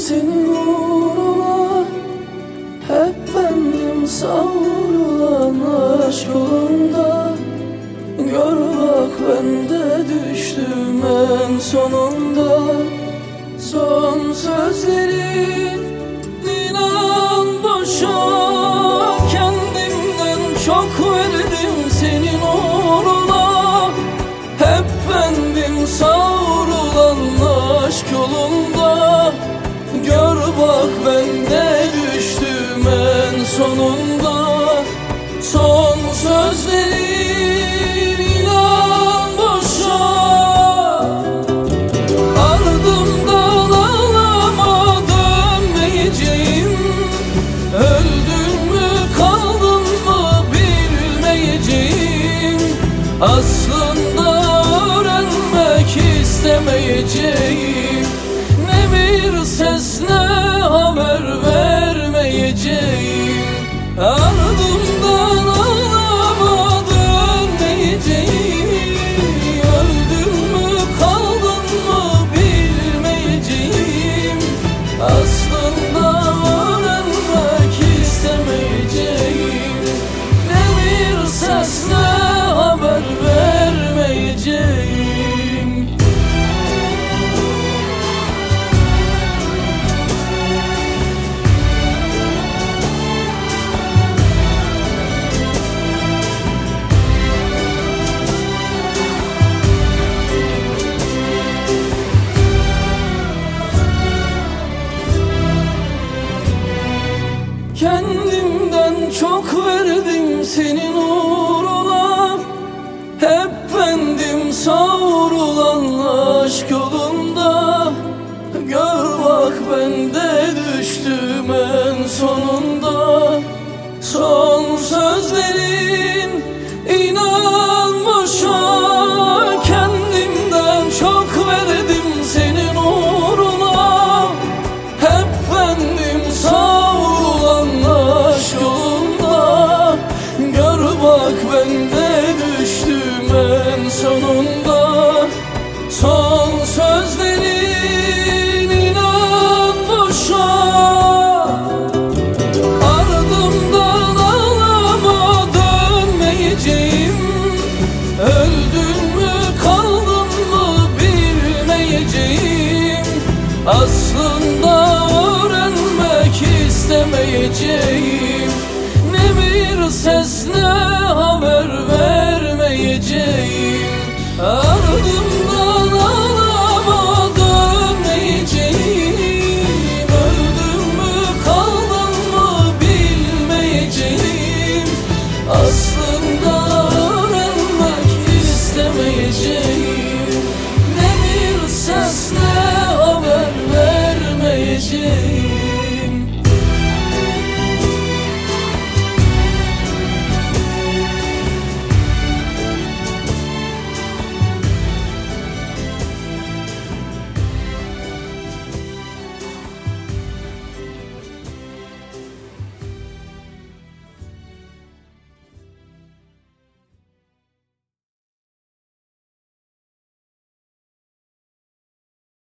senin uğruna. Hep bendim savrulan aşk yolunda. Gör bak ben de düştüm en sonunda. Son sözlerin en sonunda Son sözlerin inan boşa. Ardımdan ağlama dönmeyeceğim Öldün mü kaldın mı bilmeyeceğim. Aslında öğrenmek istemeyeceğim. Ne bir ses ne haber vermeyeceğim Ardımdan Kendimden çok verdim senin Aslında öğrenmek istemeyeceğim